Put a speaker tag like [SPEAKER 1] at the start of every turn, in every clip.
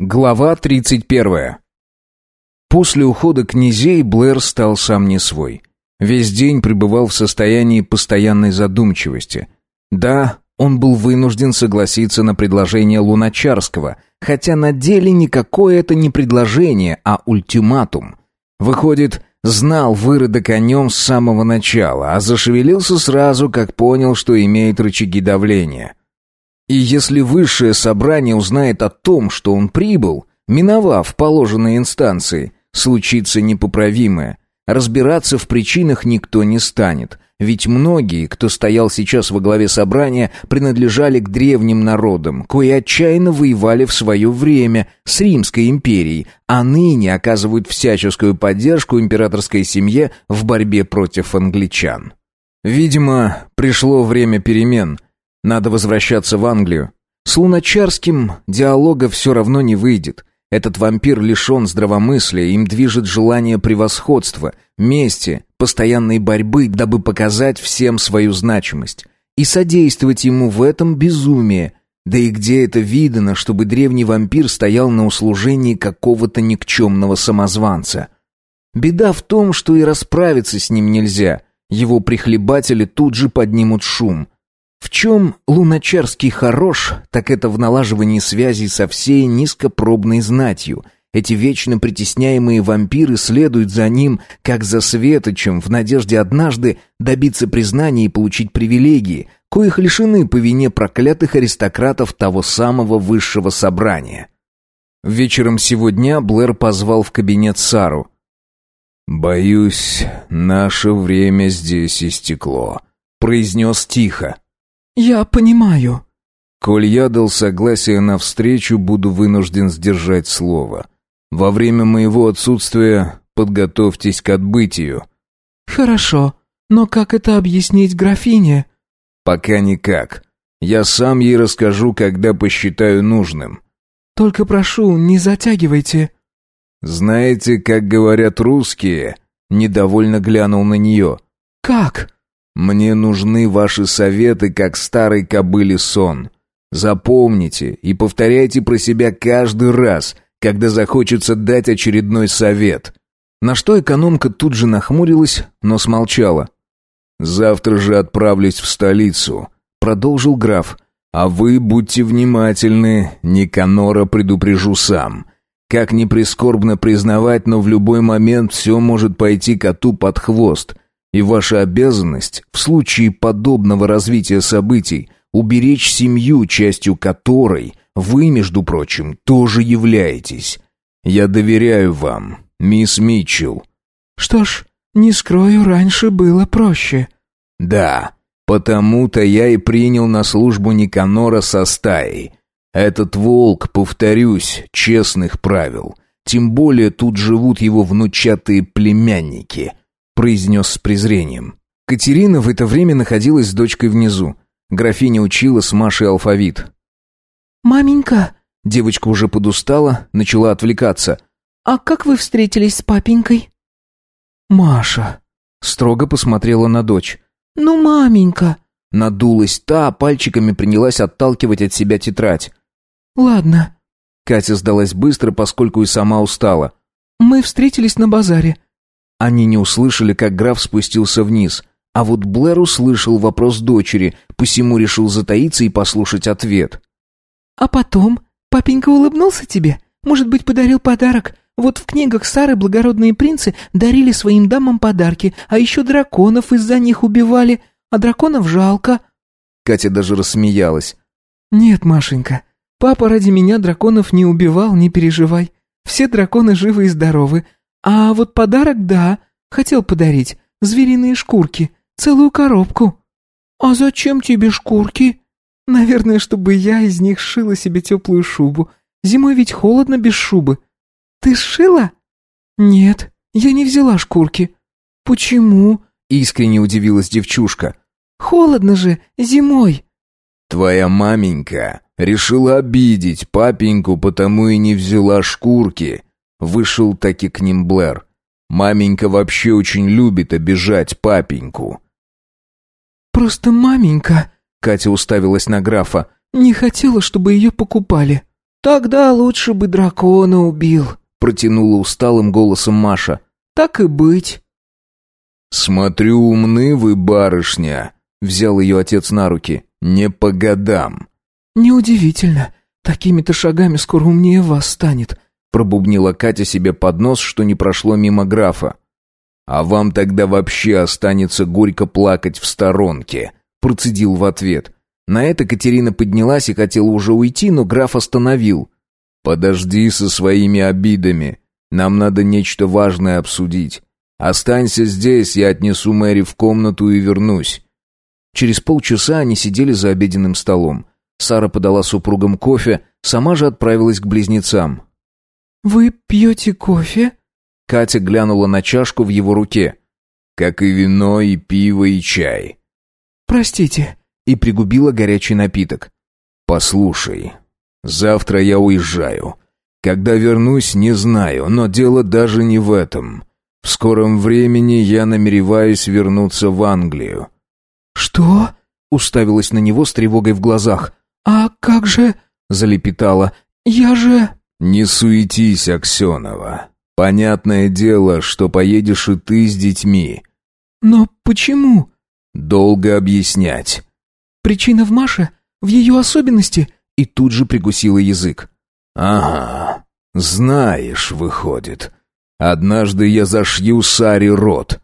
[SPEAKER 1] Глава 31. После ухода князей Блэр стал сам не свой. Весь день пребывал в состоянии постоянной задумчивости. Да, он был вынужден согласиться на предложение Луначарского, хотя на деле никакое это не предложение, а ультиматум. Выходит, знал выродок о нем с самого начала, а зашевелился сразу, как понял, что имеет рычаги давления. И если высшее собрание узнает о том, что он прибыл, миновав положенные инстанции, случится непоправимое. Разбираться в причинах никто не станет, ведь многие, кто стоял сейчас во главе собрания, принадлежали к древним народам, кои отчаянно воевали в свое время с Римской империей, а ныне оказывают всяческую поддержку императорской семье в борьбе против англичан. Видимо, пришло время перемен – надо возвращаться в Англию. С Луначарским диалога все равно не выйдет. Этот вампир лишен здравомыслия, им движет желание превосходства, мести, постоянной борьбы, дабы показать всем свою значимость. И содействовать ему в этом безумие. Да и где это видано, чтобы древний вампир стоял на услужении какого-то никчемного самозванца? Беда в том, что и расправиться с ним нельзя. Его прихлебатели тут же поднимут шум – в чем Луначарский хорош, так это в налаживании связей со всей низкопробной знатью. Эти вечно притесняемые вампиры следуют за ним, как за светочем, в надежде однажды добиться признания и получить привилегии, коих лишены по вине проклятых аристократов того самого высшего собрания. Вечером сегодня Блэр позвал в кабинет Сару. «Боюсь, наше время здесь истекло», — произнес тихо.
[SPEAKER 2] «Я понимаю».
[SPEAKER 1] «Коль я дал согласие на встречу, буду вынужден сдержать слово. Во время моего отсутствия подготовьтесь к отбытию».
[SPEAKER 2] «Хорошо, но как это объяснить графине?»
[SPEAKER 1] «Пока никак. Я сам ей расскажу, когда посчитаю нужным».
[SPEAKER 2] «Только прошу, не затягивайте».
[SPEAKER 1] «Знаете, как говорят русские?» Недовольно глянул на нее.
[SPEAKER 2] «Как?»
[SPEAKER 1] Мне нужны ваши советы, как старой кобыле сон. Запомните и повторяйте про себя каждый раз, когда захочется дать очередной совет. На что экономка тут же нахмурилась, но смолчала. Завтра же отправлюсь в столицу, продолжил граф. А вы будьте внимательны, Никанора предупрежу сам. Как ни прискорбно признавать, но в любой момент все может пойти коту под хвост. И ваша обязанность в случае подобного развития событий уберечь семью, частью которой вы, между прочим, тоже являетесь. Я доверяю вам, мисс Митчелл.
[SPEAKER 2] Что ж, не скрою, раньше было проще.
[SPEAKER 1] Да, потому-то я и принял на службу Никанора со стаей. Этот волк, повторюсь, честных правил. Тем более тут живут его внучатые племянники произнес с презрением. Катерина в это время находилась с дочкой внизу. Графиня учила с Машей алфавит.
[SPEAKER 2] «Маменька!»
[SPEAKER 1] Девочка уже подустала, начала отвлекаться.
[SPEAKER 2] «А как вы встретились с папенькой?»
[SPEAKER 1] «Маша!» Строго посмотрела на дочь.
[SPEAKER 2] «Ну, маменька!»
[SPEAKER 1] Надулась та, пальчиками принялась отталкивать от себя тетрадь.
[SPEAKER 2] «Ладно».
[SPEAKER 1] Катя сдалась быстро, поскольку и сама устала.
[SPEAKER 2] «Мы встретились на базаре.
[SPEAKER 1] Они не услышали, как граф спустился вниз. А вот Блэр услышал вопрос дочери, посему решил затаиться и послушать ответ.
[SPEAKER 2] «А потом? Папенька улыбнулся тебе? Может быть, подарил подарок? Вот в книгах Сары благородные принцы дарили своим дамам подарки, а еще драконов из-за них убивали, а драконов жалко».
[SPEAKER 1] Катя даже рассмеялась.
[SPEAKER 2] «Нет, Машенька, папа ради меня драконов не убивал, не переживай. Все драконы живы и здоровы, а вот подарок, да, хотел подарить. Звериные шкурки. Целую коробку. А зачем тебе шкурки? Наверное, чтобы я из них сшила себе теплую шубу. Зимой ведь холодно без шубы. Ты сшила? Нет, я не взяла шкурки. Почему?
[SPEAKER 1] Искренне удивилась девчушка.
[SPEAKER 2] Холодно же, зимой.
[SPEAKER 1] Твоя маменька решила обидеть папеньку, потому и не взяла шкурки. Вышел таки к ним Блэр. Маменька вообще очень любит обижать папеньку.
[SPEAKER 2] «Просто маменька...» — Катя уставилась на графа. «Не хотела, чтобы ее покупали». «Тогда лучше бы дракона убил», — протянула усталым голосом Маша. «Так и быть».
[SPEAKER 1] «Смотрю, умны вы, барышня», — взял ее отец на руки. «Не по годам».
[SPEAKER 2] «Неудивительно. Такими-то шагами скоро умнее вас станет», — пробубнила Катя себе под нос, что не прошло мимо графа.
[SPEAKER 1] «А вам тогда вообще останется горько плакать в сторонке», — процедил в ответ.
[SPEAKER 2] На это Катерина поднялась и хотела уже уйти, но граф остановил.
[SPEAKER 1] «Подожди со своими обидами. Нам надо нечто важное обсудить. Останься здесь, я отнесу Мэри в комнату и вернусь».
[SPEAKER 2] Через полчаса они сидели за обеденным столом. Сара подала супругам кофе, сама же отправилась к близнецам. «Вы пьете кофе?»
[SPEAKER 1] Катя глянула на чашку в его руке. «Как и вино, и пиво, и чай».
[SPEAKER 2] «Простите, и пригубила горячий напиток.
[SPEAKER 1] «Послушай, завтра я уезжаю. Когда вернусь, не знаю, но дело даже не в этом. В скором времени я намереваюсь вернуться в Англию».
[SPEAKER 2] «Что?» — уставилась на него с тревогой в глазах. «А как же...» — залепетала. «Я же...»
[SPEAKER 1] «Не суетись, Аксенова. Понятное дело, что поедешь и ты с детьми».
[SPEAKER 2] «Но почему?»
[SPEAKER 1] «Долго объяснять.
[SPEAKER 2] Причина в Маше? В ее особенности?» И тут же прикусила язык.
[SPEAKER 1] «Ага, знаешь, выходит. Однажды я зашью Саре рот».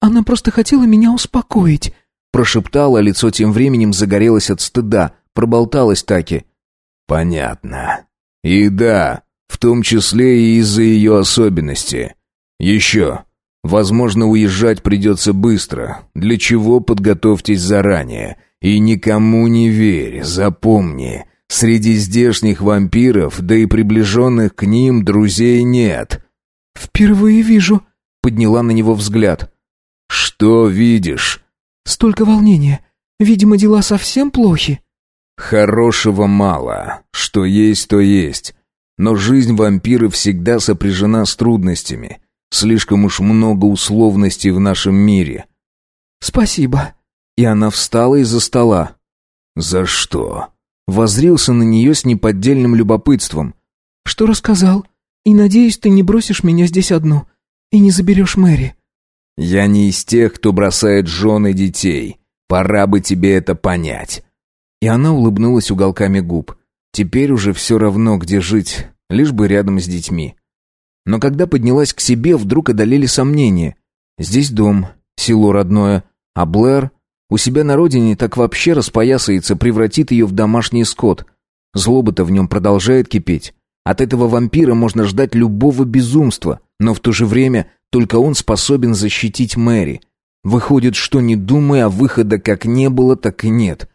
[SPEAKER 2] «Она просто хотела меня успокоить», прошептала, лицо тем временем загорелось от стыда, проболталась таки.
[SPEAKER 1] «Понятно. И да, в том числе и из-за ее особенности. Еще. Возможно, уезжать придется быстро, для чего подготовьтесь заранее. И никому не верь, запомни. Среди здешних вампиров, да и приближенных к ним, друзей нет».
[SPEAKER 2] «Впервые вижу», — подняла на него взгляд.
[SPEAKER 1] «Что видишь?»
[SPEAKER 2] «Столько волнения. Видимо, дела совсем плохи».
[SPEAKER 1] «Хорошего мало. Что есть, то есть. Но жизнь вампира всегда сопряжена с трудностями. Слишком уж много условностей в нашем мире».
[SPEAKER 2] «Спасибо»,
[SPEAKER 1] и она встала из-за стола. «За что?» Возрился на нее с неподдельным любопытством.
[SPEAKER 2] «Что рассказал? И надеюсь, ты не бросишь меня здесь одну. И не заберешь Мэри».
[SPEAKER 1] «Я не из тех, кто бросает жен и детей. Пора бы тебе это понять».
[SPEAKER 2] И она улыбнулась уголками губ. Теперь уже все равно, где жить, лишь бы рядом с детьми. Но когда поднялась к себе, вдруг одолели сомнения. Здесь дом, село родное, а Блэр у себя на родине так вообще распоясается, превратит ее в домашний скот. Злоба-то в нем продолжает кипеть. От этого вампира можно ждать любого безумства, но в то же время только он способен защитить Мэри. Выходит, что не думая, а выхода как не было, так и нет.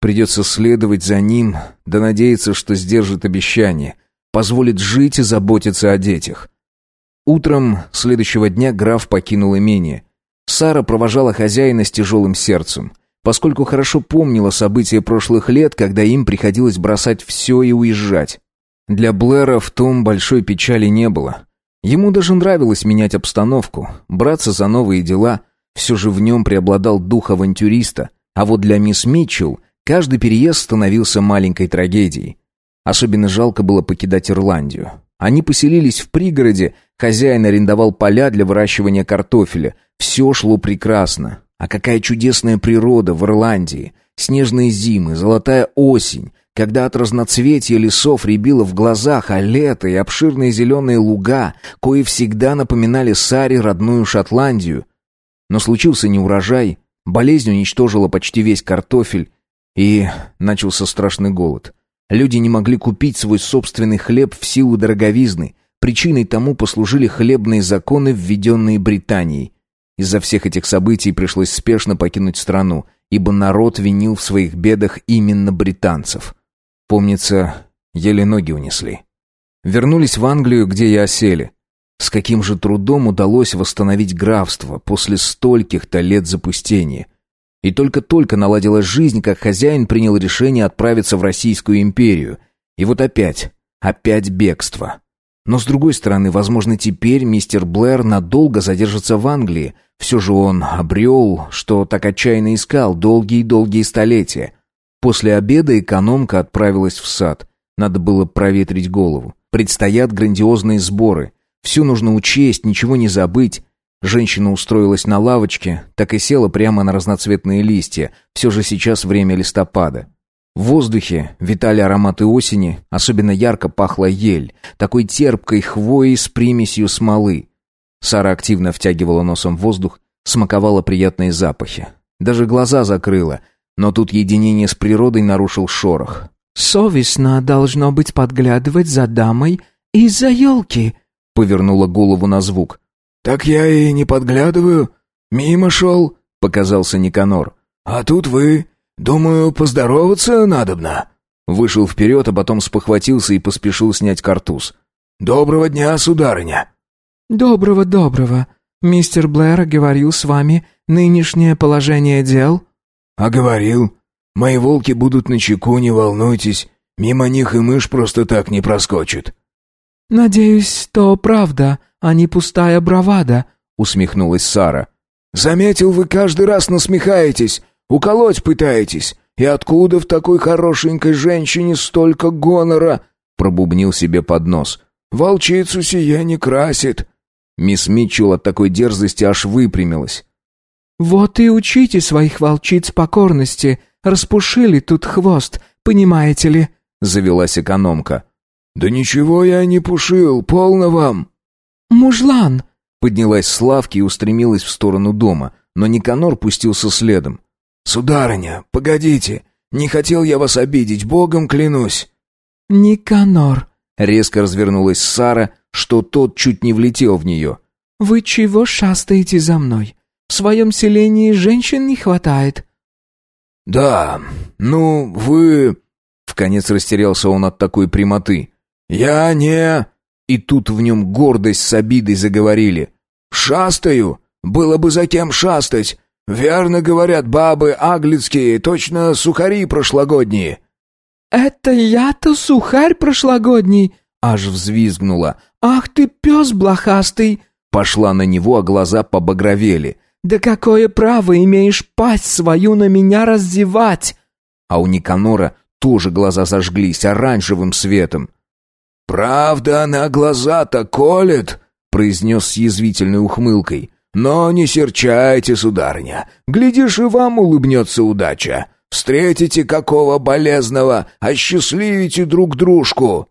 [SPEAKER 2] Придется следовать за ним, да надеяться, что сдержит обещание, позволит жить и заботиться о детях. Утром следующего дня граф покинул имение. Сара провожала хозяина с тяжелым сердцем, поскольку хорошо помнила события прошлых лет, когда им приходилось бросать все и уезжать. Для Блэра в том большой печали не было. Ему даже нравилось менять обстановку, браться за новые дела. Все же в нем преобладал дух авантюриста, а вот для мисс Митчелл каждый переезд становился маленькой трагедией. Особенно жалко было покидать Ирландию. Они поселились в пригороде, хозяин арендовал поля для выращивания картофеля. Все шло прекрасно. А какая чудесная природа в Ирландии. Снежные зимы, золотая осень, когда от разноцветия лесов рябило в глазах, а лето и обширные зеленые луга, кои всегда напоминали Саре родную Шотландию. Но случился неурожай, болезнь уничтожила почти весь картофель, и начался страшный голод. Люди не могли купить свой собственный хлеб в силу дороговизны. Причиной тому послужили хлебные законы, введенные Британией. Из-за всех этих событий пришлось спешно покинуть страну, ибо народ винил в своих бедах именно британцев. Помнится, еле ноги унесли. Вернулись в Англию, где и осели. С каким же трудом удалось восстановить графство после стольких-то лет запустения – и только-только наладилась жизнь, как хозяин принял решение отправиться в Российскую империю. И вот опять, опять бегство. Но с другой стороны, возможно, теперь мистер Блэр надолго задержится в Англии. Все же он обрел, что так отчаянно искал долгие-долгие столетия. После обеда экономка отправилась в сад.
[SPEAKER 1] Надо было проветрить голову. Предстоят грандиозные сборы. Все нужно учесть, ничего не забыть. Женщина устроилась на лавочке, так и села прямо на разноцветные листья. Все же сейчас время листопада. В воздухе витали ароматы осени, особенно ярко пахла ель, такой терпкой хвоей с примесью смолы. Сара активно втягивала носом воздух, смаковала приятные запахи. Даже глаза закрыла, но тут единение с природой нарушил шорох.
[SPEAKER 2] «Совестно должно быть подглядывать за дамой из-за елки», — повернула голову на звук.
[SPEAKER 3] «Так я и не подглядываю. Мимо шел», — показался Никанор. «А тут вы. Думаю, поздороваться надобно».
[SPEAKER 1] Вышел вперед, а потом спохватился и поспешил снять картуз.
[SPEAKER 3] «Доброго дня, сударыня!»
[SPEAKER 2] «Доброго, доброго. Мистер Блэр говорил с вами нынешнее положение дел?»
[SPEAKER 3] «А говорил. Мои волки будут на чеку, не волнуйтесь. Мимо них и мышь просто так не проскочит».
[SPEAKER 2] «Надеюсь, то правда, а не пустая бравада», — усмехнулась Сара.
[SPEAKER 3] «Заметил, вы каждый раз насмехаетесь, уколоть пытаетесь. И откуда в такой хорошенькой женщине столько гонора?» — пробубнил себе под нос. «Волчицу сие не красит».
[SPEAKER 1] Мисс Митчелл от такой дерзости аж выпрямилась.
[SPEAKER 2] «Вот и учите своих волчиц покорности. Распушили тут хвост, понимаете ли?» — завелась экономка.
[SPEAKER 3] «Да ничего я не пушил, полно вам!»
[SPEAKER 2] «Мужлан!»
[SPEAKER 1] — поднялась с лавки и устремилась в сторону дома, но Никанор пустился следом.
[SPEAKER 3] «Сударыня, погодите, не хотел я вас обидеть, богом клянусь!»
[SPEAKER 2] «Никанор!»
[SPEAKER 1] — резко развернулась Сара, что тот чуть не влетел в нее.
[SPEAKER 2] «Вы чего шастаете за мной? В своем селении женщин не хватает».
[SPEAKER 3] «Да, ну, вы...»
[SPEAKER 1] В конец растерялся он от такой прямоты.
[SPEAKER 3] «Я не...»
[SPEAKER 1] И тут в нем гордость с обидой заговорили.
[SPEAKER 3] «Шастаю? Было бы за кем шастать. Верно говорят бабы аглицкие, точно сухари прошлогодние».
[SPEAKER 2] «Это я-то сухарь прошлогодний?» Аж взвизгнула. «Ах ты, пес блохастый!»
[SPEAKER 1] Пошла на него, а глаза побагровели.
[SPEAKER 2] «Да какое право имеешь пасть свою на меня раздевать?»
[SPEAKER 1] А у Никанора тоже глаза зажглись оранжевым светом.
[SPEAKER 3] «Правда, она глаза-то колет», — произнес с язвительной ухмылкой. «Но не серчайте, сударыня. Глядишь, и вам улыбнется удача. Встретите какого болезного, осчастливите друг дружку».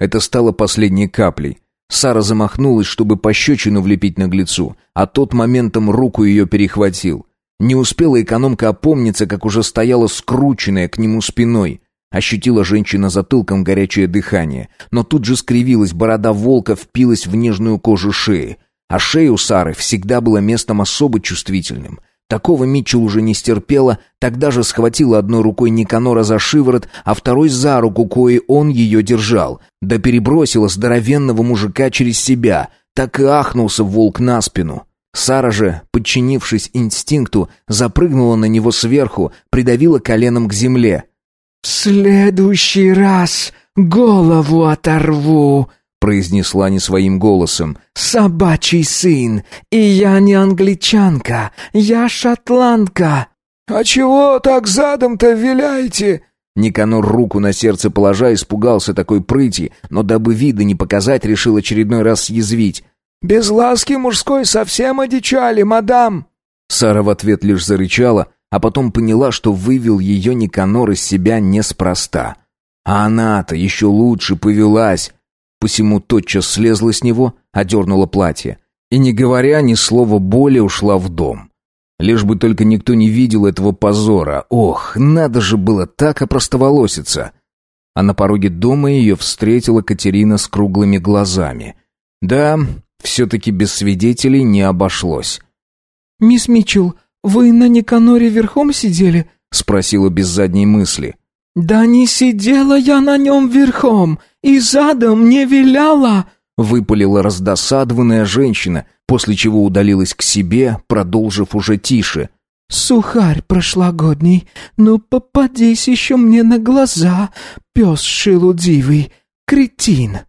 [SPEAKER 1] Это стало последней каплей. Сара замахнулась, чтобы пощечину влепить наглецу, а тот моментом руку ее перехватил. Не успела экономка опомниться, как уже стояла скрученная к нему спиной. Ощутила женщина затылком горячее дыхание, но тут же скривилась, борода волка впилась в нежную кожу шеи. А шея у Сары всегда была местом особо чувствительным. Такого Митчелл уже не стерпела, тогда же схватила одной рукой Никанора за шиворот, а второй за руку, кое он ее держал. Да перебросила здоровенного мужика через себя. Так и ахнулся волк на спину. Сара же, подчинившись инстинкту, запрыгнула на него сверху, придавила коленом к земле.
[SPEAKER 2] «В следующий раз голову оторву», — произнесла не своим голосом. «Собачий сын! И я не англичанка, я шотландка!»
[SPEAKER 3] «А чего так задом-то виляете?»
[SPEAKER 1] Никанор руку на сердце положа испугался такой прыти, но дабы вида не показать, решил очередной раз съязвить.
[SPEAKER 3] «Без ласки мужской совсем одичали, мадам!»
[SPEAKER 1] Сара в ответ лишь зарычала, а потом поняла, что вывел ее Никанор из себя неспроста. А она-то еще лучше повелась. Посему тотчас слезла с него, одернула платье. И, не говоря ни слова боли, ушла в дом. Лишь бы только никто не видел этого позора. Ох, надо же было так опростоволоситься. А на пороге дома ее встретила Катерина с круглыми глазами. Да, все-таки без свидетелей не обошлось.
[SPEAKER 2] «Мисс Митчелл, вы на Никаноре верхом сидели?» — спросила без задней мысли. «Да не сидела я на нем верхом, и задом не виляла!»
[SPEAKER 1] — выпалила раздосадованная женщина, после чего удалилась к себе, продолжив уже тише.
[SPEAKER 2] «Сухарь прошлогодний, ну попадись еще мне на глаза, пес шелудивый, кретин!»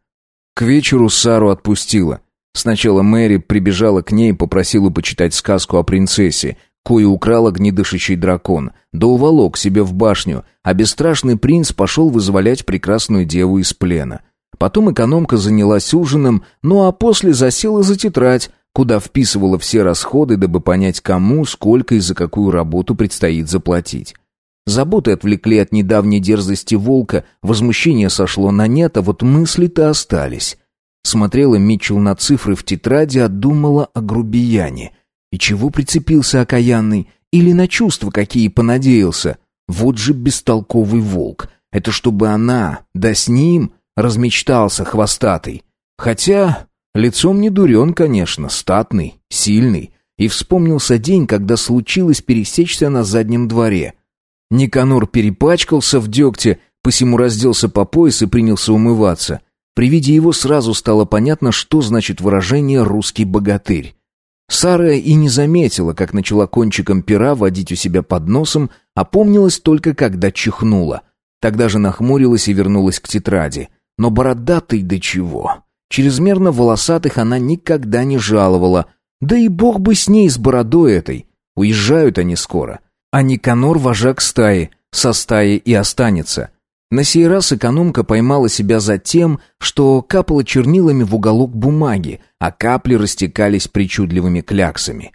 [SPEAKER 1] К вечеру Сару отпустила. Сначала Мэри прибежала к ней и попросила почитать сказку о принцессе, кою украл огнедышащий дракон, да уволок себе в башню, а бесстрашный принц пошел вызволять прекрасную деву из плена. Потом экономка занялась ужином, ну а после засела за тетрадь, куда вписывала все расходы, дабы понять, кому, сколько и за какую работу предстоит заплатить. Заботы отвлекли от недавней дерзости волка, возмущение сошло на нет, а вот мысли-то остались. Смотрела Митчелл на цифры в тетради, а думала о грубияне. И чего прицепился окаянный? Или на чувства какие понадеялся? Вот же бестолковый волк. Это чтобы она, да с ним, размечтался хвостатый. Хотя лицом не дурен, конечно, статный, сильный. И вспомнился день, когда случилось пересечься на заднем дворе. Никанор перепачкался в дегте, посему разделся по пояс и принялся умываться. При виде его сразу стало понятно, что значит выражение «русский богатырь». Сара и не заметила, как начала кончиком пера водить у себя под носом, опомнилась только когда чихнула. Тогда же нахмурилась и вернулась к тетради. Но бородатый до чего? Чрезмерно волосатых она никогда не жаловала. Да и бог бы с ней, с бородой этой. Уезжают они скоро. А Никанор вожак стаи, со стаи и останется. На сей раз экономка поймала себя за тем, что капала чернилами в уголок бумаги, а капли растекались причудливыми кляксами.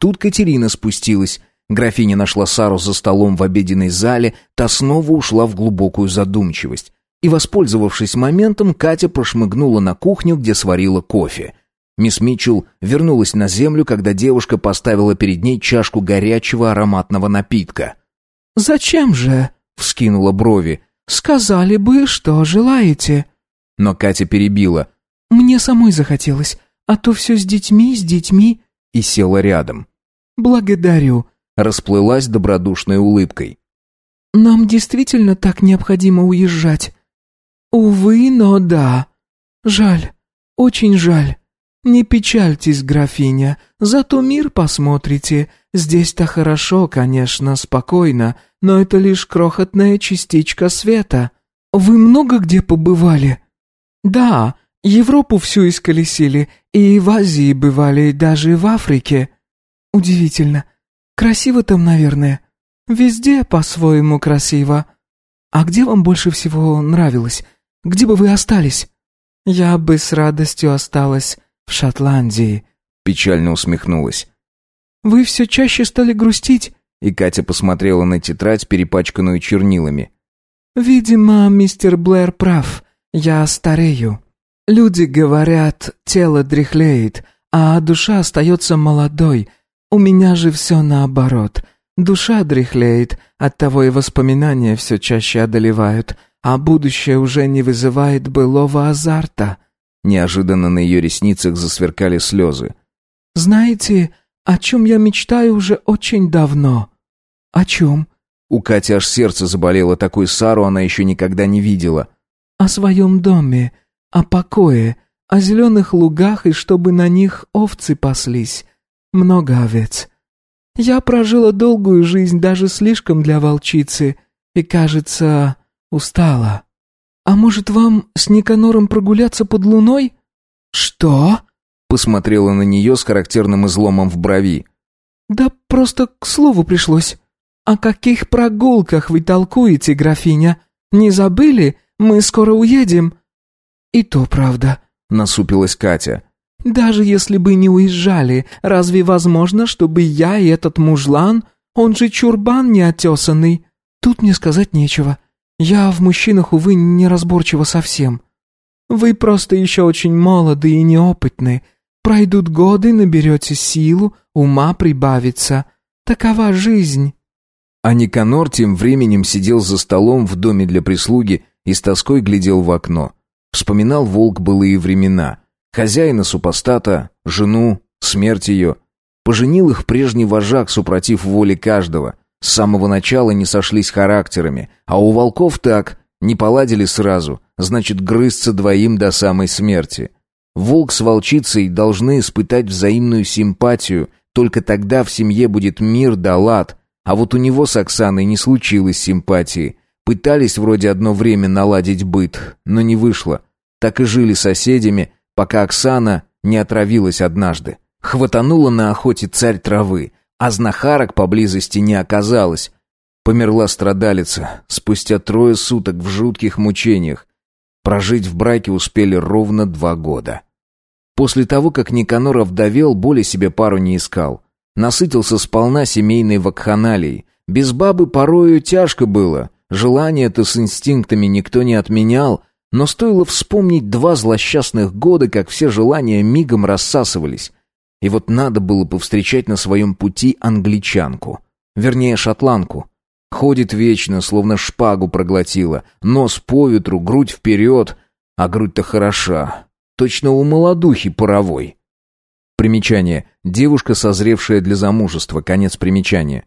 [SPEAKER 1] Тут Катерина спустилась. Графиня нашла Сару за столом в обеденной зале, та снова ушла в глубокую задумчивость. И, воспользовавшись моментом, Катя прошмыгнула на кухню, где сварила кофе. Мисс Митчелл вернулась на землю, когда девушка поставила перед ней чашку горячего ароматного напитка.
[SPEAKER 2] «Зачем же?» — вскинула брови. «Сказали бы, что желаете».
[SPEAKER 1] Но Катя перебила.
[SPEAKER 2] «Мне самой захотелось, а то все с детьми, с детьми».
[SPEAKER 1] И села рядом.
[SPEAKER 2] «Благодарю», —
[SPEAKER 1] расплылась добродушной улыбкой.
[SPEAKER 2] «Нам действительно так необходимо уезжать?» «Увы, но да. Жаль, очень жаль. Не печальтесь, графиня, зато мир посмотрите. Здесь-то хорошо, конечно, спокойно, но это лишь крохотная частичка света. Вы много где побывали? Да, Европу всю исколесили, и в Азии бывали, даже в Африке. Удивительно. Красиво там, наверное. Везде по-своему красиво. А где вам больше всего нравилось? Где бы вы остались? Я бы с радостью осталась в Шотландии.
[SPEAKER 1] Печально усмехнулась.
[SPEAKER 2] Вы все чаще стали грустить.
[SPEAKER 1] И Катя посмотрела на тетрадь, перепачканную чернилами.
[SPEAKER 2] «Видимо, мистер Блэр прав. Я старею. Люди говорят, тело дряхлеет, а душа остается молодой. У меня же все наоборот. Душа дряхлеет, оттого и воспоминания все чаще одолевают, а будущее уже не вызывает былого азарта».
[SPEAKER 1] Неожиданно на ее ресницах засверкали слезы.
[SPEAKER 2] «Знаете, о чем я мечтаю уже очень давно. О чем?
[SPEAKER 1] У Кати аж сердце заболело, такую Сару она еще никогда не видела.
[SPEAKER 2] О своем доме, о покое, о зеленых лугах и чтобы на них овцы паслись. Много овец. Я прожила долгую жизнь, даже слишком для волчицы, и, кажется, устала. А может, вам с Никанором прогуляться под луной? Что?
[SPEAKER 1] Посмотрела на нее с характерным изломом в брови.
[SPEAKER 2] «Да просто к слову пришлось. О каких прогулках вы толкуете, графиня? Не забыли? Мы скоро уедем». «И то правда», — насупилась Катя. «Даже если бы не уезжали, разве возможно, чтобы я и этот мужлан, он же чурбан неотесанный? Тут мне сказать нечего. Я в мужчинах, увы, неразборчива совсем. Вы просто еще очень молоды и неопытны, Пройдут годы, наберете силу, ума прибавится. Такова жизнь».
[SPEAKER 1] А Никанор тем временем сидел за столом в доме для прислуги и с тоской глядел в окно. Вспоминал волк былые времена. Хозяина супостата, жену, смерть ее. Поженил их прежний вожак, супротив воли каждого. С самого начала не сошлись характерами, а у волков так, не поладили сразу, значит грызться двоим до самой смерти. Волк с волчицей должны испытать взаимную симпатию, только тогда в семье будет мир да лад. А вот у него с Оксаной не случилось симпатии. Пытались вроде одно время наладить быт, но не вышло. Так и жили соседями, пока Оксана не отравилась однажды. Хватанула на охоте царь травы. А знахарок поблизости не оказалось. Померла страдалица спустя трое суток в жутких мучениях. Прожить в браке успели ровно два года. После того, как Никанор овдовел, боли себе пару не искал. Насытился сполна семейной вакханалией. Без бабы порою тяжко было. Желание-то с инстинктами никто не отменял, но стоило вспомнить два злосчастных года, как все желания мигом рассасывались. И вот надо было повстречать на своем пути англичанку. Вернее, шотландку. Ходит вечно, словно шпагу проглотила. Нос по ветру, грудь вперед. А грудь-то хороша. Точно у молодухи паровой. Примечание. Девушка, созревшая для замужества. Конец примечания.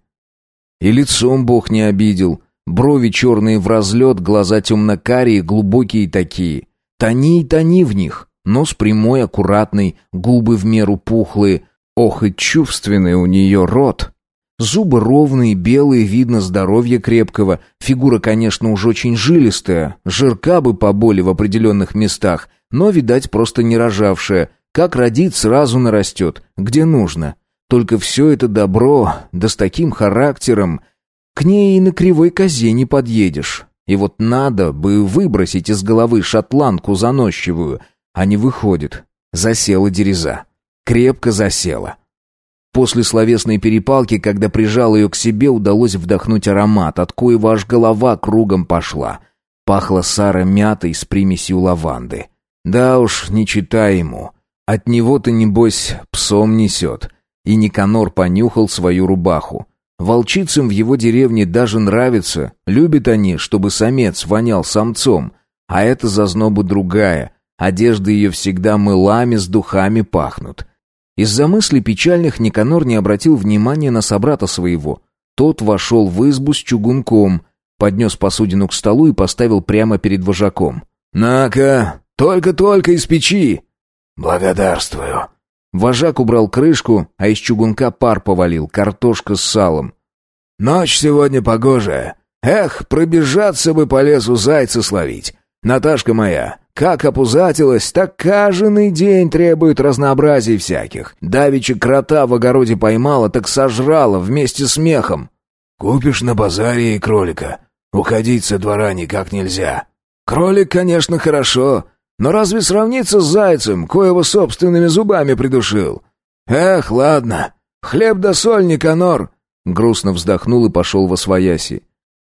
[SPEAKER 1] И лицом бог не обидел. Брови черные в разлет, глаза темно-карие, глубокие такие. Тони и тони в них. Нос прямой, аккуратный, губы в меру пухлые. Ох и чувственный у нее рот. Зубы ровные, белые, видно здоровье крепкого. Фигура, конечно, уж очень жилистая. Жирка бы поболе в определенных местах, но, видать, просто не рожавшая. Как родит, сразу нарастет, где нужно. Только все это добро, да с таким характером. К ней и на кривой козе не подъедешь. И вот надо бы выбросить из головы шотландку заносчивую, а не выходит. Засела дереза. Крепко засела. После словесной перепалки, когда прижал ее к себе, удалось вдохнуть аромат, от коего аж голова кругом пошла. Пахло Сара мятой с примесью лаванды. Да уж, не читай ему. От него-то, небось, псом несет. И Никанор понюхал свою рубаху. Волчицам в его деревне даже нравится. Любят они, чтобы самец вонял самцом. А это зазнобы другая. Одежды ее всегда мылами с духами пахнут. Из-за мыслей печальных Никанор не обратил внимания на собрата своего. Тот вошел в избу с чугунком, поднес посудину к столу и поставил прямо перед вожаком. «На-ка, только-только из печи!»
[SPEAKER 3] «Благодарствую».
[SPEAKER 1] Вожак убрал крышку, а из чугунка пар повалил, картошка с салом.
[SPEAKER 3] «Ночь сегодня погожая. Эх, пробежаться бы по лесу зайца словить. Наташка моя, как опузатилась, так каждый день требует разнообразий всяких. Давича крота в огороде поймала, так сожрала вместе с мехом. Купишь на базаре и кролика. Уходить со двора никак нельзя. Кролик, конечно, хорошо, но разве сравнится с зайцем, коего собственными зубами придушил? Эх, ладно. Хлеб да соль, Никанор.
[SPEAKER 1] Грустно вздохнул и пошел во свояси.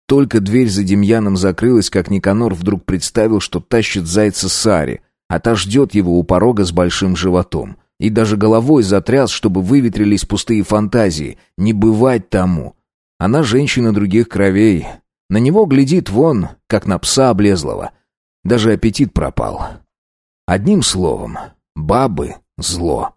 [SPEAKER 1] Только дверь за Демьяном закрылась, как Никанор вдруг представил, что тащит зайца Саре, а та ждет его у порога с большим животом. И даже головой затряс, чтобы выветрились пустые фантазии. Не бывать тому. Она женщина других кровей. На него глядит вон, как на пса облезлого. Даже аппетит пропал. Одним словом, бабы — зло.